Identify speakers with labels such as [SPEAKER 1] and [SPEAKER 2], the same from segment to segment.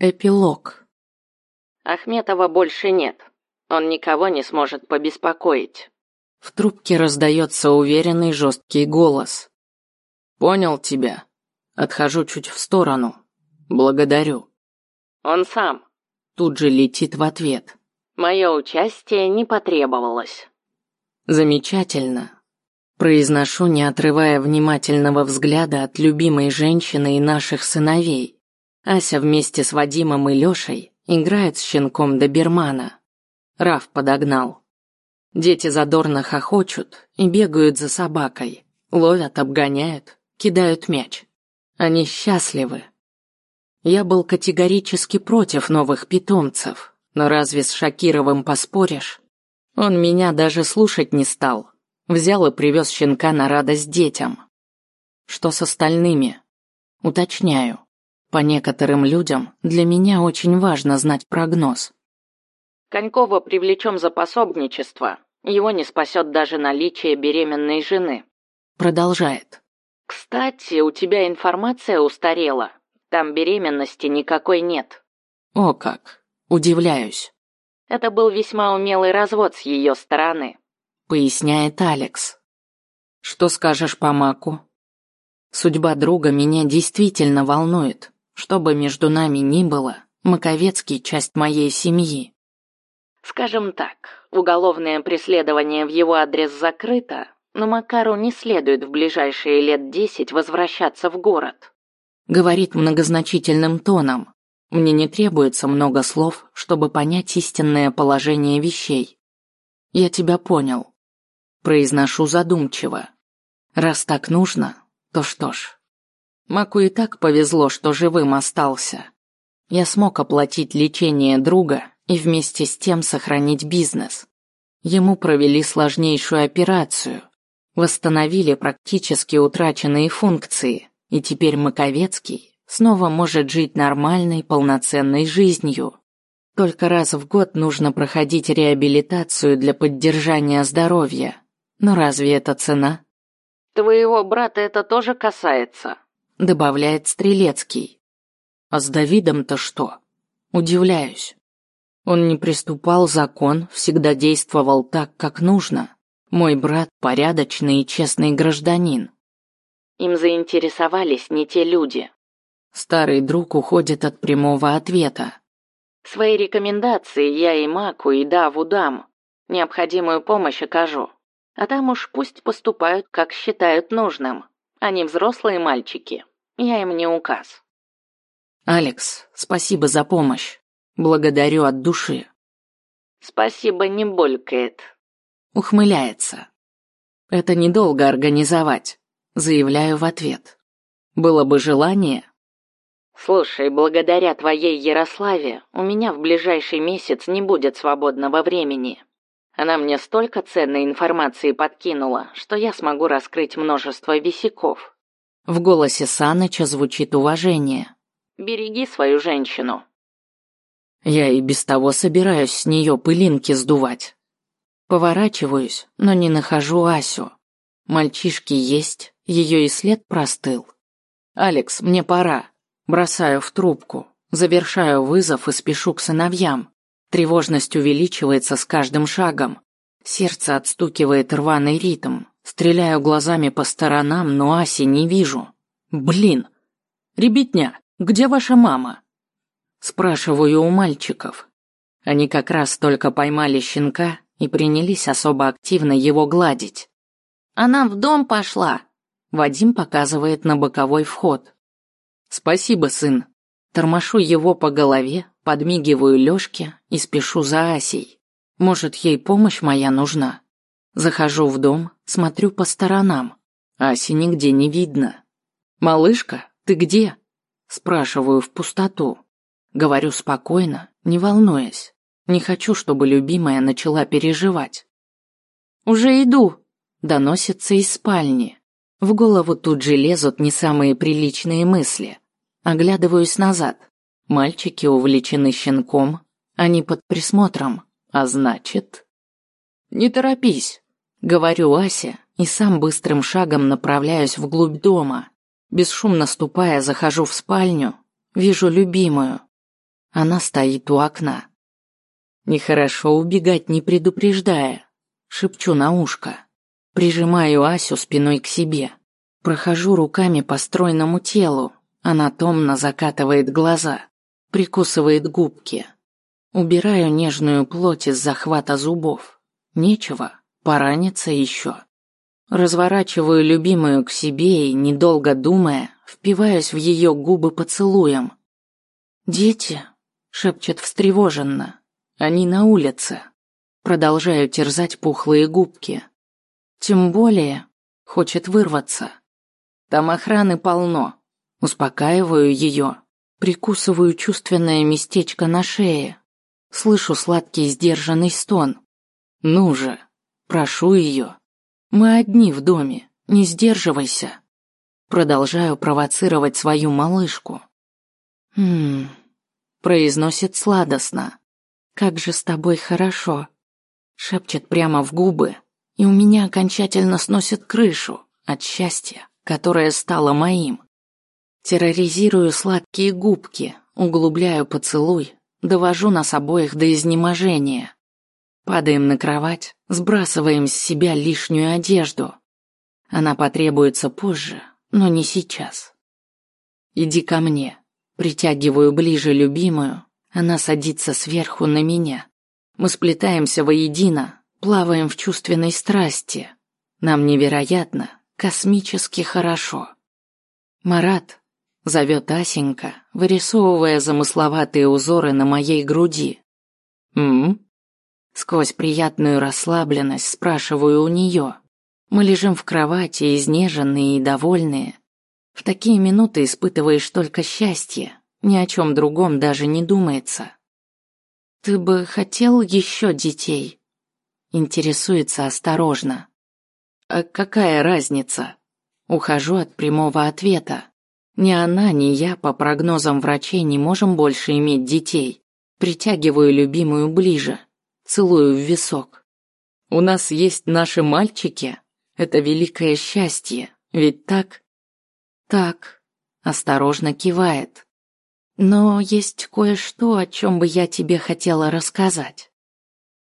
[SPEAKER 1] Эпилог.
[SPEAKER 2] Ахметова больше нет. Он никого не сможет побеспокоить.
[SPEAKER 1] В трубке раздается уверенный жесткий голос. Понял тебя. Отхожу чуть в сторону. Благодарю.
[SPEAKER 2] Он сам.
[SPEAKER 1] Тут же летит в ответ.
[SPEAKER 2] Мое участие не потребовалось.
[SPEAKER 1] Замечательно. Произношу, не отрывая внимательного взгляда от любимой женщины и наших сыновей. Ася вместе с Вадимом и Лешей играет с щенком добермана. Раф подогнал. Дети задорно хохочут и бегают за собакой, ловят, обгоняют, кидают мяч. Они счастливы. Я был категорически против новых питомцев, но разве с Шакировым поспоришь? Он меня даже слушать не стал, Взял и привез щенка на радость детям. Что с остальными? Уточняю. По некоторым людям для меня очень важно знать прогноз.
[SPEAKER 2] Конькова привлечем за пособничество. Его не спасет даже наличие беременной жены.
[SPEAKER 1] Продолжает.
[SPEAKER 2] Кстати, у тебя информация устарела. Там беременности никакой нет.
[SPEAKER 1] О как. Удивляюсь.
[SPEAKER 2] Это был весьма умелый развод с ее стороны
[SPEAKER 1] поясняет Алекс. Что скажешь по Маку? Судьба друга меня действительно волнует. Что бы между нами ни было, Маковецкий часть моей семьи.
[SPEAKER 2] Скажем так, уголовное преследование в его адрес закрыто, но Макару не следует в ближайшие лет десять возвращаться в город.
[SPEAKER 1] Говорит многозначительным тоном. Мне не требуется много слов, чтобы понять истинное положение вещей. Я тебя понял. Произношу задумчиво. Раз так нужно, то что ж. Маку и так повезло, что живым остался. Я смог оплатить лечение друга и вместе с тем сохранить бизнес. Ему провели сложнейшую операцию, восстановили практически утраченные функции, и теперь Маковецкий снова может жить нормальной, полноценной жизнью. Только раз в год нужно проходить реабилитацию для поддержания здоровья. Но разве это цена?
[SPEAKER 2] Твоего брата это тоже касается,
[SPEAKER 1] добавляет Стрелецкий. А с Давидом-то что? Удивляюсь. Он не приступал закон, всегда действовал так, как нужно. Мой брат порядочный и честный гражданин.
[SPEAKER 2] Им заинтересовались не те люди.
[SPEAKER 1] Старый друг уходит от прямого ответа.
[SPEAKER 2] Свои рекомендации я и Маку, и Даву дам. Необходимую помощь окажу. А там уж пусть поступают, как считают нужным. Они взрослые мальчики. Я им не указ.
[SPEAKER 1] Алекс, спасибо за помощь. Благодарю от души.
[SPEAKER 2] Спасибо не болькает.
[SPEAKER 1] Ухмыляется. Это недолго организовать, заявляю в ответ. Было бы желание.
[SPEAKER 2] Слушай, благодаря твоей Ярославе у меня в ближайший месяц не будет свободного времени. Она мне столько ценной информации подкинула, что я смогу раскрыть множество висяков.
[SPEAKER 1] В голосе Саныча звучит уважение.
[SPEAKER 2] Береги свою женщину.
[SPEAKER 1] Я и без того собираюсь с нее пылинки сдувать. Поворачиваюсь, но не нахожу Асю. Мальчишки есть, ее и след простыл. Алекс, мне пора. Бросаю в трубку, завершаю вызов и спешу к сыновьям. Тревожность увеличивается с каждым шагом. Сердце отстукивает рваный ритм. Стреляю глазами по сторонам, но Аси не вижу. Блин. Ребятня, где ваша мама? Спрашиваю у мальчиков. Они как раз только поймали щенка и принялись особо активно его гладить. Она в дом пошла. Вадим показывает на боковой вход. Спасибо, сын. Тормошу его по голове, подмигиваю Лёшке и спешу за Асей. Может, ей помощь моя нужна? Захожу в дом, смотрю по сторонам. Аси нигде не видно. «Малышка, ты где?» Спрашиваю в пустоту. Говорю спокойно, не волнуясь. Не хочу, чтобы любимая начала переживать. «Уже иду», — доносится из спальни. В голову тут же лезут не самые приличные мысли. Оглядываюсь назад. Мальчики увлечены щенком, они под присмотром, а значит... «Не торопись», — говорю Асе, и сам быстрым шагом направляюсь вглубь дома. Бесшумно ступая, захожу в спальню, вижу любимую. Она стоит у окна. Нехорошо убегать, не предупреждая. Шепчу на ушко. Прижимаю Асю спиной к себе. Прохожу руками по стройному телу. Она томно закатывает глаза. Прикусывает губки. Убираю нежную плоть из захвата зубов. Нечего, пораниться еще. Разворачиваю любимую к себе и, недолго думая, впиваюсь в ее губы поцелуем. «Дети?» — шепчет встревоженно. «Они на улице». Продолжаю терзать пухлые губки. Тем более хочет вырваться. Там охраны полно. Успокаиваю ее. Прикусываю чувственное местечко на шее. Слышу сладкий сдержанный стон. Ну же, прошу ее. Мы одни в доме, не сдерживайся. Продолжаю провоцировать свою малышку. Хм, произносит сладостно. Как же с тобой хорошо. Шепчет прямо в губы, и у меня окончательно сносит крышу от счастья, которое стало моим. Терроризирую сладкие губки, углубляю поцелуй, довожу нас обоих до изнеможения. Падаем на кровать, сбрасываем с себя лишнюю одежду. Она потребуется позже, но не сейчас. Иди ко мне. Притягиваю ближе любимую, она садится сверху на меня. Мы сплетаемся воедино, плаваем в чувственной страсти. Нам невероятно, космически хорошо. Марат зовет Асенька, вырисовывая замысловатые узоры на моей груди. М? Сквозь приятную расслабленность спрашиваю у нее. Мы лежим в кровати, изнеженные и довольные. В такие минуты испытываешь только счастье, ни о чем другом даже не думается. Ты бы хотел еще детей? Интересуется осторожно. А какая разница? Ухожу от прямого ответа. Ни она, ни я, по прогнозам врачей, не можем больше иметь детей. Притягиваю любимую ближе целую в висок. У нас есть наши мальчики. Это великое счастье, ведь так? Так, осторожно кивает. Но есть кое-что, о чем бы я тебе хотела рассказать.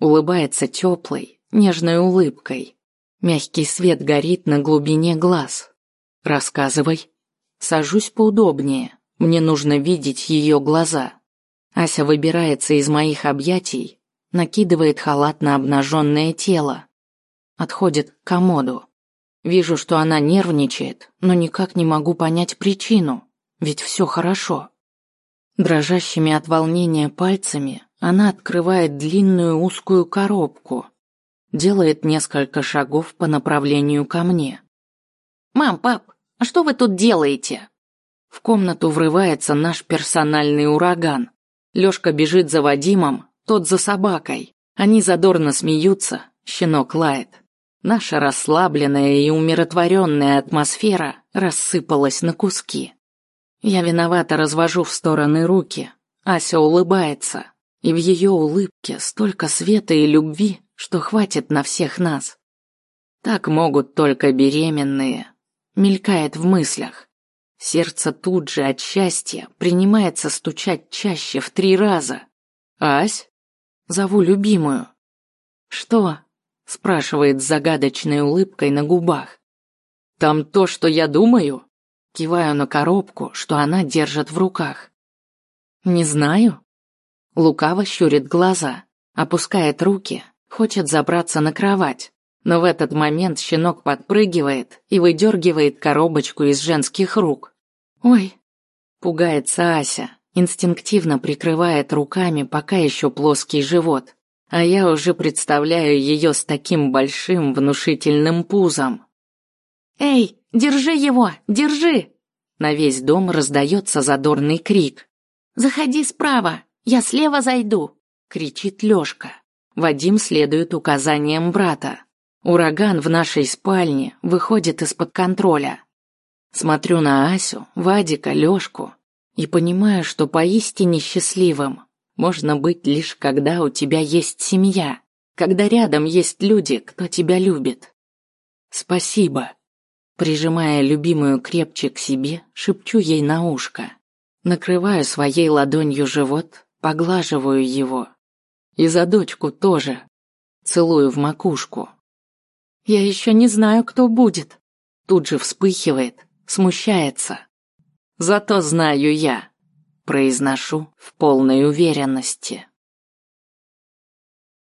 [SPEAKER 1] Улыбается теплой, нежной улыбкой. Мягкий свет горит на глубине глаз. Рассказывай. Сажусь поудобнее. Мне нужно видеть ее глаза. Ася выбирается из моих объятий, накидывает халат на обнаженное тело. Отходит к комоду. Вижу, что она нервничает, но никак не могу понять причину, ведь все хорошо. Дрожащими от волнения пальцами она открывает длинную узкую коробку, делает несколько шагов по направлению ко мне. «Мам, пап, а что вы тут делаете?» В комнату врывается наш персональный ураган. Лёшка бежит за Вадимом, тот за собакой. Они задорно смеются, щенок лает. Наша расслабленная и умиротворенная атмосфера рассыпалась на куски. Я виновато развожу в стороны руки. Ася улыбается, и в ее улыбке столько света и любви, что хватит на всех нас. Так могут только беременные. Мелькает в мыслях. Сердце тут же от счастья принимается стучать чаще в три раза. «Ась?» Зову любимую. Что? спрашивает с загадочной улыбкой на губах. Там то, что я думаю? Киваю на коробку, что она держит в руках. Не знаю. Лукаво щурит глаза, опускает руки, хочет забраться на кровать. Но в этот момент щенок подпрыгивает и выдергивает коробочку из женских рук. Ой, пугается Ася, инстинктивно прикрывает руками пока еще плоский живот, а я уже представляю ее с таким большим внушительным пузом. «Эй, держи его, держи!» На весь дом раздается задорный крик. «Заходи справа, я слева зайду!» — кричит Лёшка. Вадим следует указаниям брата. Ураган в нашей спальне выходит из-под контроля. Смотрю на Асю, Вадика, Лёшку и понимаю, что поистине счастливым можно быть лишь когда у тебя есть семья, когда рядом есть люди, кто тебя любит. Спасибо. Прижимая любимую крепче к себе, шепчу ей на ушко. Накрываю своей ладонью живот, поглаживаю его. И за дочку тоже. Целую в макушку. Я еще не знаю, кто будет. Тут же вспыхивает, смущается. Зато знаю я. Произношу в полной уверенности.